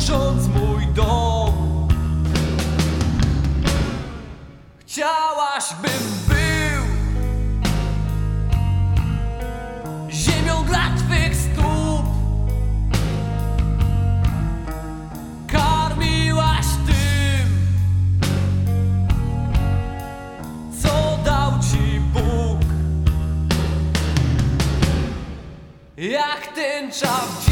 burząc mój dom. Chciałaś, bym był ziemią dla twych stóp. Karmiłaś tym, co dał ci Bóg. Jak ten czas